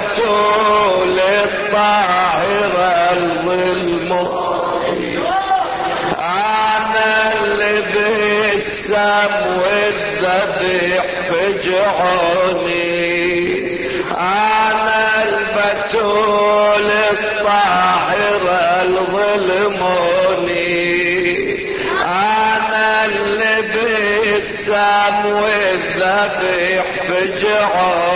البتول الطاهرة المظلمة أنا اللي بالسم والذبح فجعوني أنا البتول الطاهرة الظلموني. أنا اللي بالسم والذبح فجعوني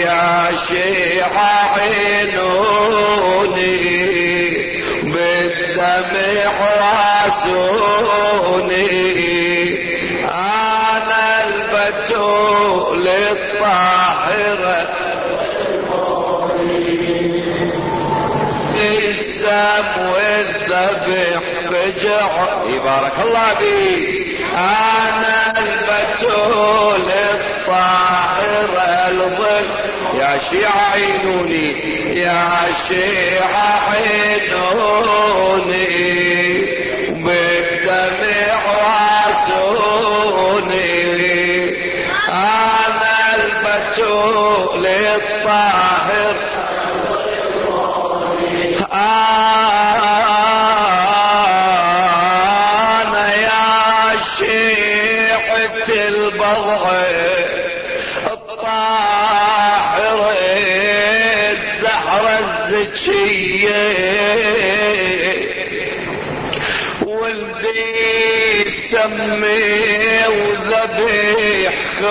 يا شيعة عينوني بالدمع راسوني أنا البتول الطاهرة السم والذبح بجع بارك الله بي أنا البتول الطاهرة الظل. يا شيعة عينوني يا شيعة عينوني. بالدمع واسوني. أنا البتول الطاهر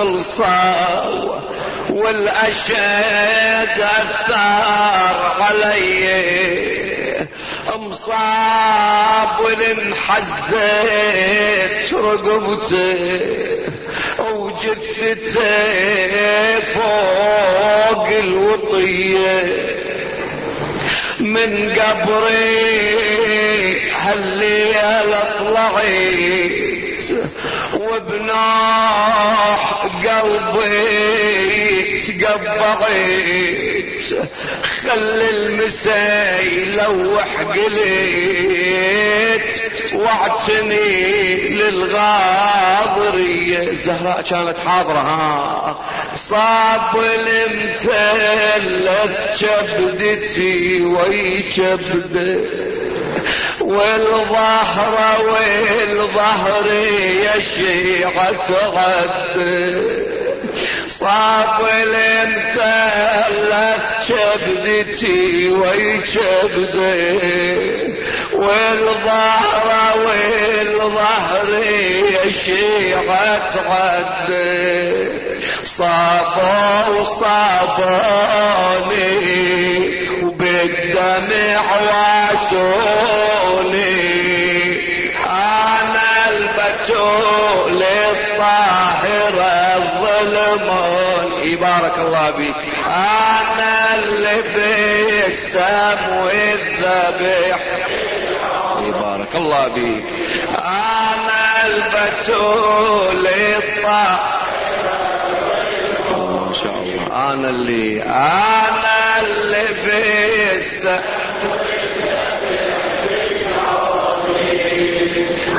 خلصا والأشد أثار علي. مصاب انحزت رقبته وجثته فوق الوطية. من قبري هالليل طلعت وبناح قلبي تقبعت خل المساي لوح قليت واعتني للغاضرية زهراء كانت حاضرة. ها صاب المثلث كبدتي وي كبده والظهر والظهر يا شيعة غد صاب المثلث كبدتي وي كبده والظهر والظهر يا شيعة غد صابوا صابوني وبالدمع واسوني بارك الله بي أنا اللي بالسم والذبح بارك الله بي أنا البتول الطاهرة ما شاء الله. أنا اللي أنا اللي بس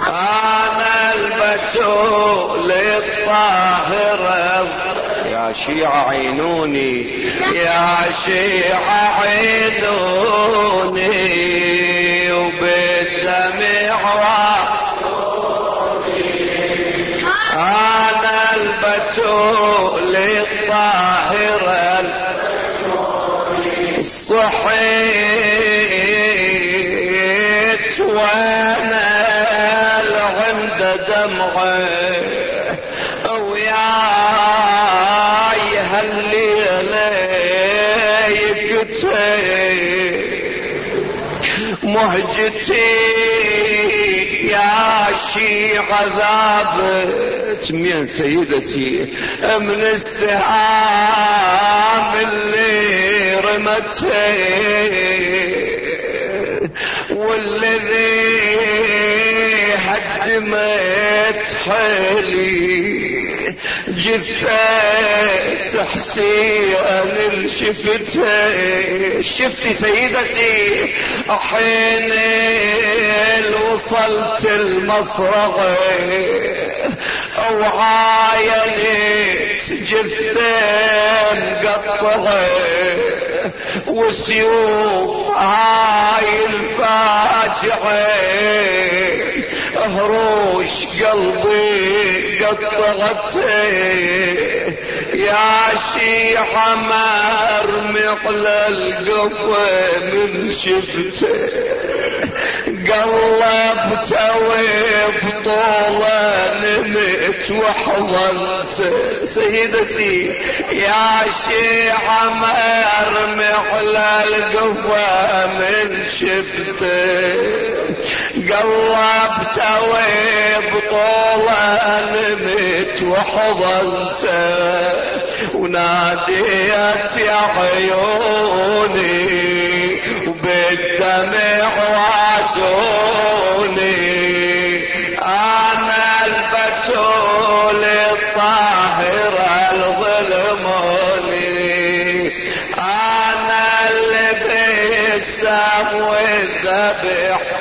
أنا البتول الطاهرة يا شيعة عينوني يا شيعة عينوني. وبالدمع أنا البتول الطاهرة صحيت شي عذابت من سيدتي من السهام اللي رمتها والذي هدمت حالي جثة حسين شفتها. شفتي سيدتي؟ حين وصلت المصرغ. أو عاينت جثتين قطغ وسيوف هاي الفاجعة هروش قلبي قطغت. يا شيحة على القفة من شفته قلبت وبطولة نمت وحضنت سيدتي يا شيعة مرمي على القفا من شفته قلبت وبطولة نمت وحضنت. وناديت يا عيوني وبالدمع واسوني أنا البتول الطاهر الظلموني. أنا اللي بالسم والذبح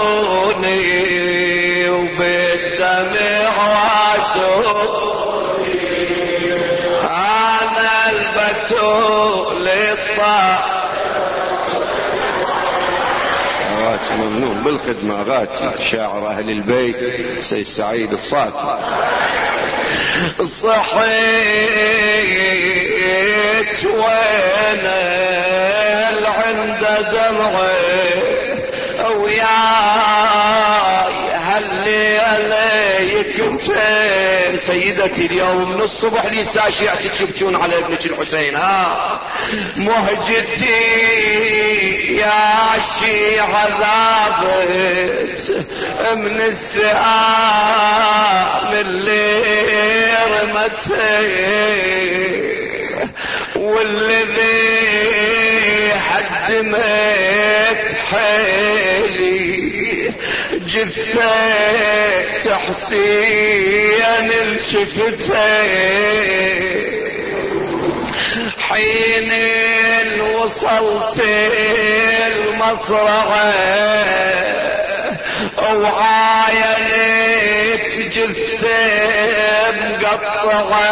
غاتي ممنون بالخدمة غاتي شاعر أهل البيت سيد سعيد الصافي. صحيت وين العند دمعي وياي سيدتي اليوم من الصبح لسا شيعتي تبكون على ابنك الحسين ها؟ مهجتي يا شيعة ذابت من السهام اللي رمتي والذي حدمت حيلي جثة حسين الشفتين حين وصلت المصرعة وعاينت جثة مقطعة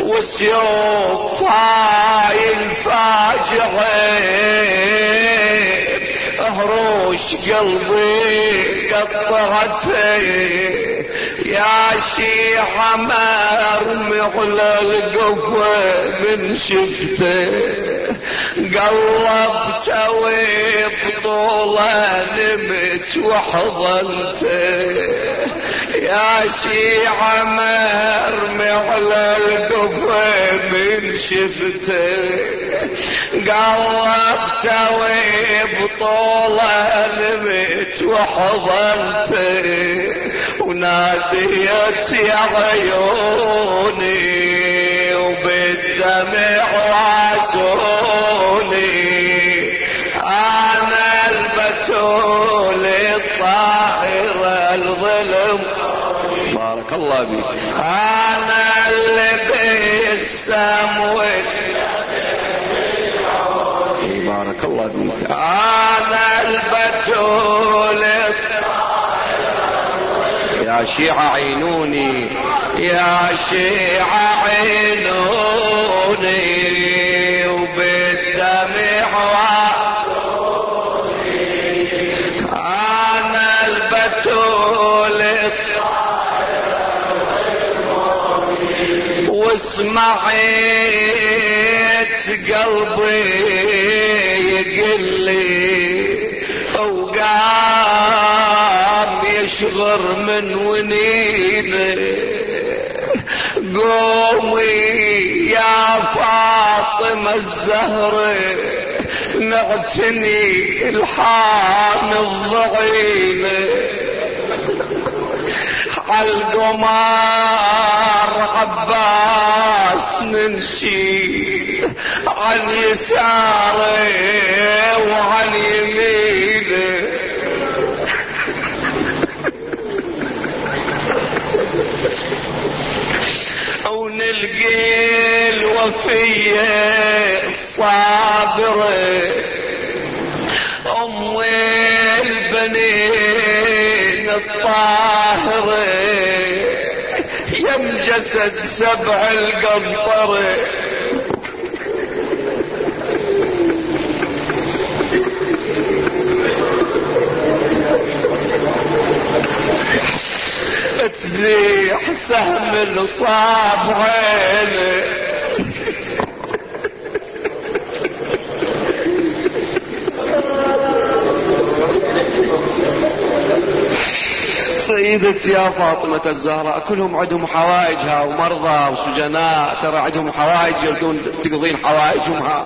وسيوف هاي الفاجعة هروش قلبي قطعته يا شيعة مرمي على القفة من شفته قلبت وبطولة نمت وحضنته يا شيعة مرمي على القفة من شفته قلبت وبطولة نمت وحضنته وناديت يا عيوني وبالدمع واسوني أنا البتول الطاهر الظلم. بارك الله بك أنا البتول يا شيعة عينوني يا شيعة عينوني وبالدمع أنا البتول وسمعت قلبي. يقلي وقام يشغر من ونينه قومي يا فاطمة الزهرة نغتني الحام الضغينة عالقمار عباس ننشي. عن يساره وعن يمينه. ونلقي الوفية الصابرة أم البنين الطاهرة. يم جسد سبع القنطرة. تزيح سهم الصاب عينه سيدتي يا فاطمة الزهراء كلهم عندهم حوائجها ومرضى وسجناء ترى عندهم حوائج يردون تقضين حوائجهم. ها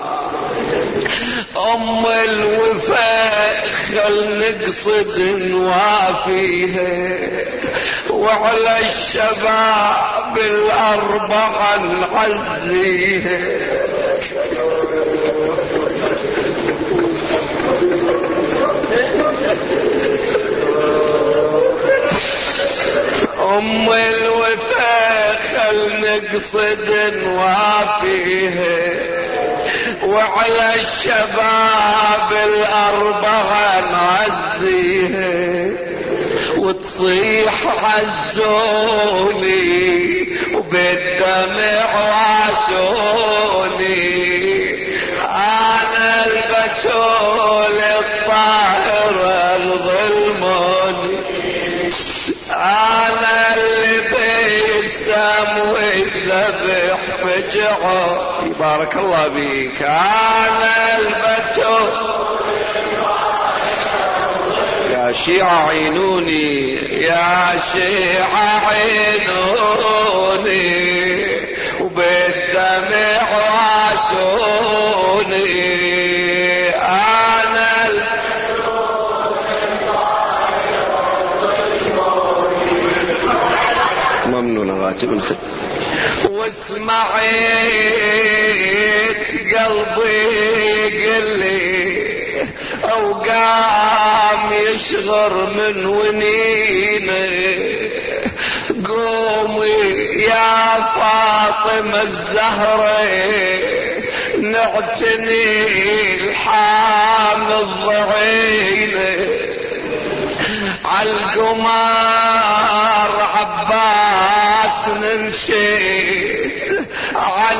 أم الوفاء خل نقصد نوافيها وعلى الشباب الاربعه نعزيها أم الوفاء خل نقصد نوافيها وعلى الشباب الأربعة نعزيها وتصيح عزوني وبالدمع وعسوني أنا البتول الطاهرة الظلموني أنا اللي بيسم والذبح فجعه. بارك الله بك أنا البتول شيعة عينوني يا شيعة عينوني وبالدمع غاتب الخد. واسمعيت قلبي قلي قام يشغر من ونينه قومي يا فاطمة الزهرة نعتني الحام الضعينة. عالقمار عباس ننشد عن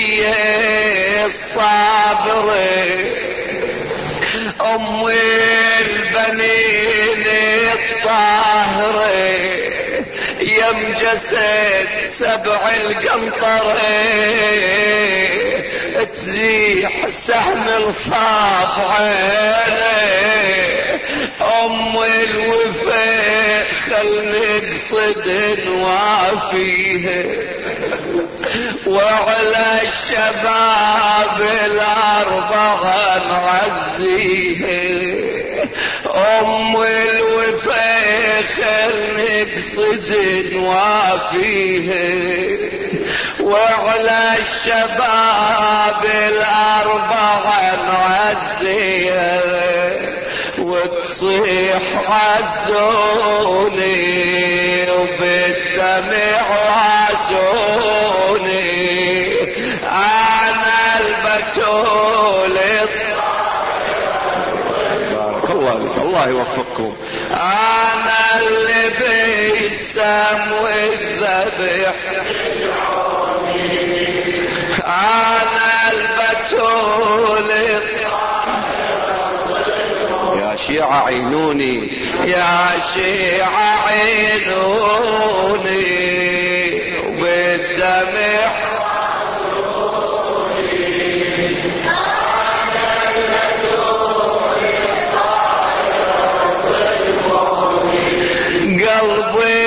الوفية الصابرة أم البنين الطاهرة يم جسد سبع القنطرة تزيح سهم الصاف عينه أم نقصد نوافيها وعلى الشباب الأربعة نعزيها أم الوفاء خل نقصد نوافيها وعلى الشباب الأربعة نعزيها وتصيح عزوني وبالدمع عزوني أنا البتول بارك الله بك الله يوفقكم. أنا اللي بيسم والذبح. أنا البتول يا عينوني يا شيعة عينوني. وبالدمع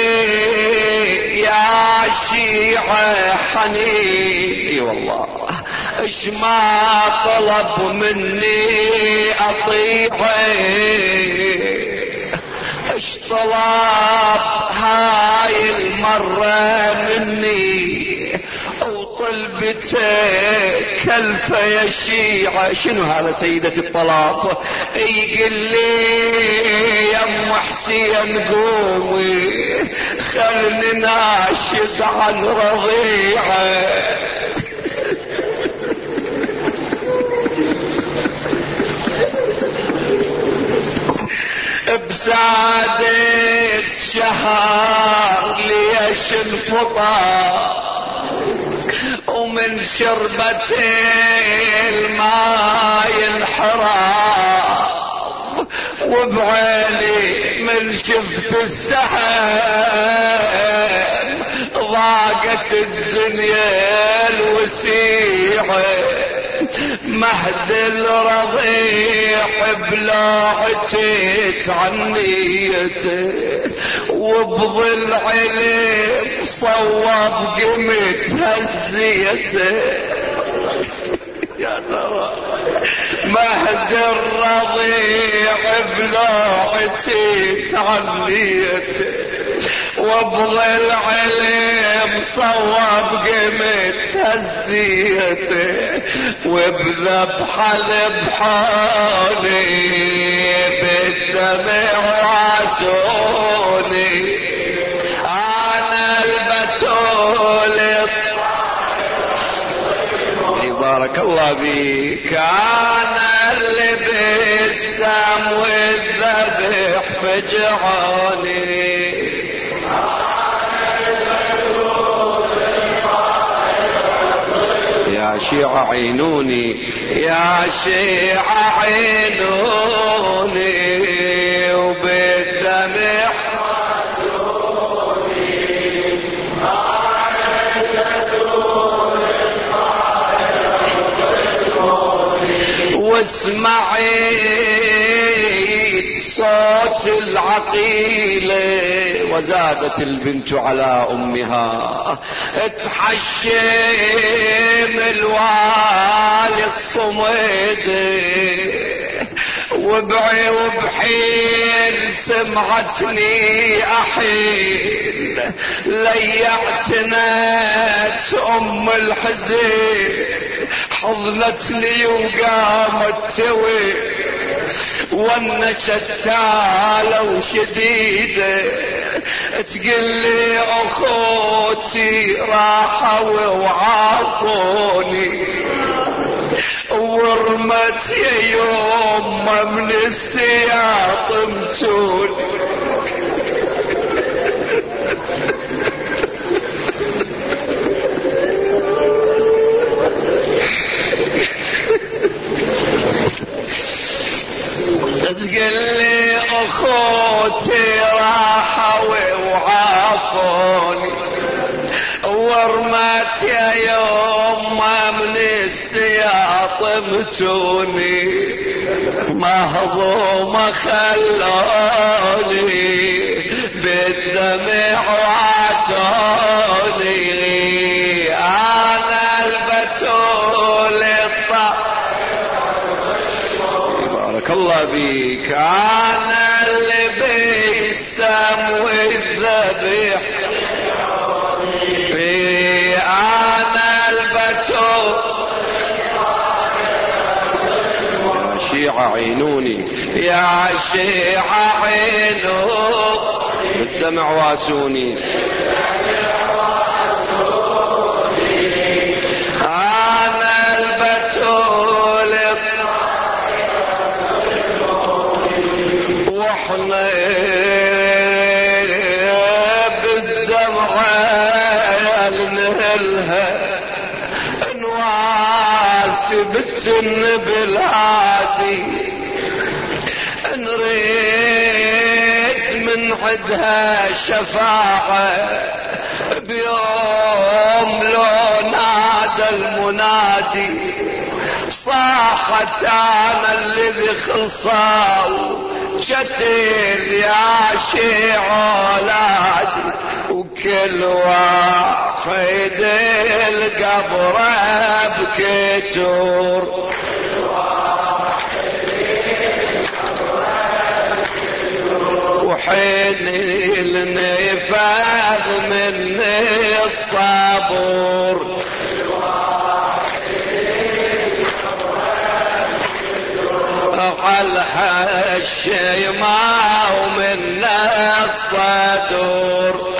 قلبي يا شيعة حنين إي والله. اشماط طلب مني اطيعه اش طلب هاي المرة مني؟ وطلبتك كلف يا شيعة. شنو هذا سيدة الطلاق؟ يقول لي يا أم حسين قومي خلني ناشد عن رضيعة. بزادت شهر ليش الفطار ومن شربة الماء انحرام. وبعيني من شفت السحاب ضاقت الدنيا الوسيعه مهد الرضيع بلوعتي تعنيته وبظل علم صوب قمت هزيته. يا ترى مهد الرضيع بلوعتي تعنيته وابغى العلم صوب قمت هزيته وبذبحة ذبحوني بالدمع وعسوني أنا البتول. بارك الله بيك أنا اللي بالسم والذبح فجعوني. شيعة عينوني يا شيعة عينوني وبالدمع واسمعي صوت العقيلة وزادت البنت على أمها. تحشم الوالي الصمد وبعي وبحين سمعتني أحين ليعتنت أم الحزين حضنتني وقامت توي ونشت تعالوا شديدة تقول لي أخوتي راحوا وعافوني. ورمت يا يوم من السياط متوني السياط متوني مهضوم خلوني بالدمع وعسوني أنا البتول بارك الله بيك أنا اللي بالسم والذبح يا شيعة عينوني. يا شيعة عينو بالدمع واسوني. نواسب الجن بالهادي نريد من عدها شفاعة بيوم لو نادى المنادي. صاحت أنا الذي خلصاو شتل يا شيع أولادي. كل واحد القبر بكتور. وحين النفاذ مني الصبور الحش الشيماء ومن الصدور.